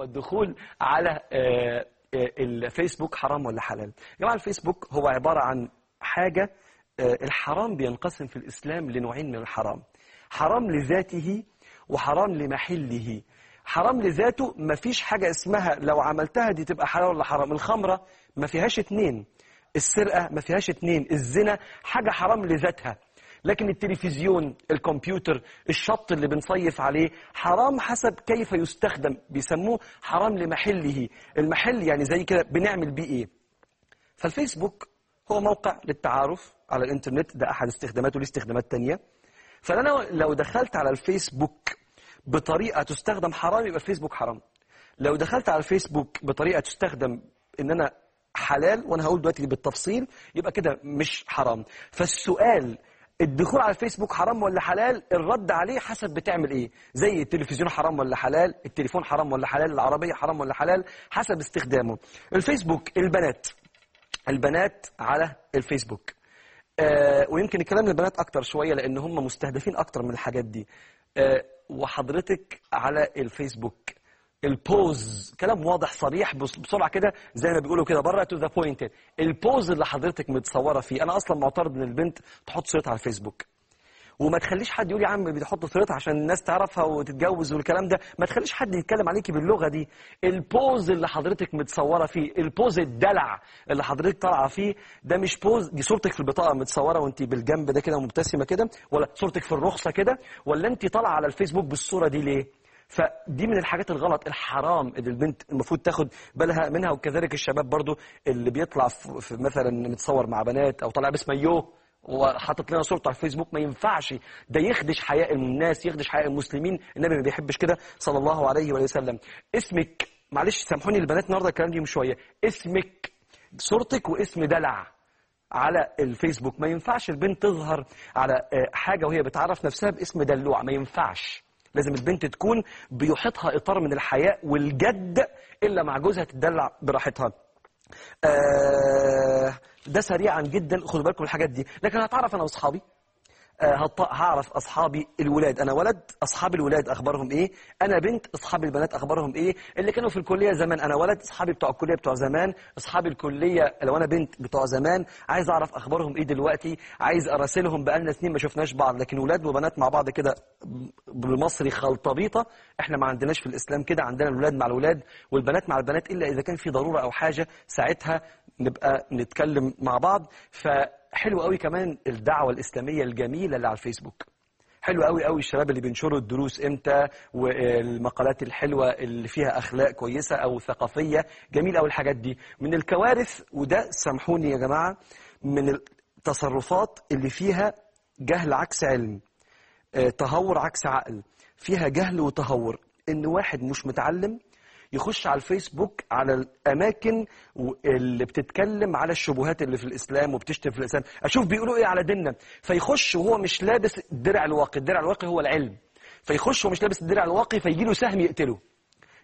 هو الدخول على آه، آه، الفيسبوك حرام ولا حلال؟ يا جماعة الفيسبوك هو عبارة عن حاجة آه، الحرام بينقسم في الإسلام لنوعين من الحرام. حرام لذاته وحرام لمحله. حرام لذاته مفيش حاجة اسمها لو عملتها دي تبقى حلال ولا حرام. الخمرة ما فيهاش اتنين السرقة ما فيهاش اتنين الزنا حاجة حرام لذاتها. لكن التلفزيون الكمبيوتر الشط اللي بنصيف عليه حرام حسب كيف يستخدم. بيسموه حرام لمحله. المحل يعني زي كده بنعمل بيه إيه؟ فالفيسبوك هو موقع للتعارف على الإنترنت. ده أحد استخداماته. ليه استخدامات تانية؟ فانا لو دخلت على الفيسبوك بطريقة تستخدم حرام يبقى الفيسبوك حرام. لو دخلت على الفيسبوك بطريقة تستخدم إن أنا حلال وأنا هقول دلوقتي بالتفصيل يبقى كده مش حرام. فالسؤال الدخول على الفيسبوك حرام ولا حلال؟ الرد عليه حسب بتعمل إيه. زي التلفزيون حرام ولا حلال التليفون حرام ولا حلال العربية حرام ولا حلال حسب استخدامه. الفيسبوك البنات. البنات على الفيسبوك. آه ويمكن الكلام للبنات أكتر شوية لأن هم مستهدفين أكتر من الحاجات دي. آه وحضرتك على الفيسبوك. ال pose كلام واضح صريح بس- بسرعة كده زي ما بيقولوا كده بره to the point ال pose اللي حضرتك متصورة فيه أنا أصلا معترض إن البنت تحط صورتها على الفيسبوك. وما تخليش حد يقول يا عم بتحط صورتها عشان الناس تعرفها وتتجوز والكلام ده. ما تخليش حد يتكلم عليكي باللغة دي. ال pose اللي حضرتك متصورة فيه ال pose الدلع اللي حضرتك طالعة فيه ده مش pose دي صورتك في البطاقة متصورة وانت بالجنب ده كده مبتسمة كده ولا صورتك في الرخصة كده ولا انت طالعة على الفيسبوك بالصورة دي ليه؟ فدي من الحاجات الغلط الحرام اللي البنت المفروض تاخد بالها منها وكذلك الشباب برضو اللي بيطلع في مثلا متصور مع بنات أو طالع باسم مايوه وحاطط لنا صورته على الفيسبوك ما ينفعش. ده يخدش حياء الناس يخدش حياء المسلمين. النبي ما بيحبش كده صلى الله عليه وسلم. اسمك معلش سامحوني البنات النهارده الكلام دي مش شوية. اسمك صورتك واسم دلع على الفيسبوك. ما ينفعش البنت تظهر على آه، حاجة وهي بتعرف نفسها باسم دلوع. ما ينفعش. لازم البنت تكون بيحيطها إطار من الحياء والجد إلا مع جوزها تدلع براحتها. آه ده سريعا جدا خدوا بالكم الحاجات دي. لكن هتعرف آه، هط- هعرف أصحابي الولاد؟ أنا ولد اصحابي الولاد اخبارهم إيه؟ أنا بنت اصحابي البنات اخبارهم إيه؟ اللي كانوا في الكلية زمان. أنا ولد أصحابي بتوع الكلية بتوع زمان. اصحابي الكلية لو أنا بنت بتوع زمان. عايز أعرف أخبارهم إيه دلوقتي؟ عايز أراسلهم بقالنا سنين ما شفناش بعض لكن ولاد وبنات مع بعض كده بالمصري خلطبيطة. إحنا ما عندناش في الإسلام كده. عندنا الولاد مع الولاد والبنات مع البنات. إلا إذا كان في ضرورة أو حاجة ساعتها نبقى نتكلم مع بعض. فحلو قوي كمان الدعوة الإسلامية الجميلة اللي على الفيسبوك. حلو قوي قوي الشباب اللي بينشروا الدروس إمتى والمقالات الحلوة اللي فيها أخلاق كويسة أو ثقافية. جميل قوي الحاجات دي. من الكوارث وده سامحوني يا جماعة من التصرفات اللي فيها جهل عكس علم آه، تهور عكس عقل. فيها جهل وتهور. إن واحد مش متعلم يخش على الفيسبوك على الأماكن اللي بتتكلم على الشبهات اللي في الإسلام وبتشتم في الإسلام. أشوف بيقولوا إيه على ديننا. فيخش وهو مش لابس الدرع الواقي. الدرع الواقي هو العلم. فيخش وهو مش لابس الدرع الواقي فيجي له سهم يقتله.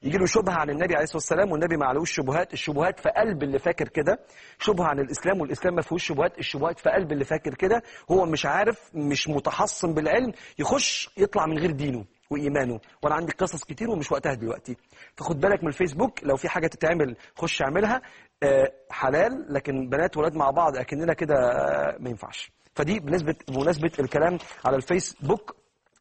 يجي له شبهة عن النبي عليه الصلاة والسلام والنبي ما عليهوش شبهات الشبهات في قلب اللي فاكر كده. شبهة عن الإسلام والإسلام ما فيهوش شبهات. الشبهات في قلب اللي فاكر كده. هو مش عارف مش متحصن بالعلم. يخش يطلع من غير دينه. وإيمانه. وأنا عندي قصص كتير ومش وقتها دلوقتي. فخد بالك من الفيسبوك لو في حاجة تتعمل خش اعملها. آه، حلال لكن بنات ولاد مع بعض أكننا كده آه، ما ينفعش. فدي بنسبة بمناسبة الكلام على الفيسبوك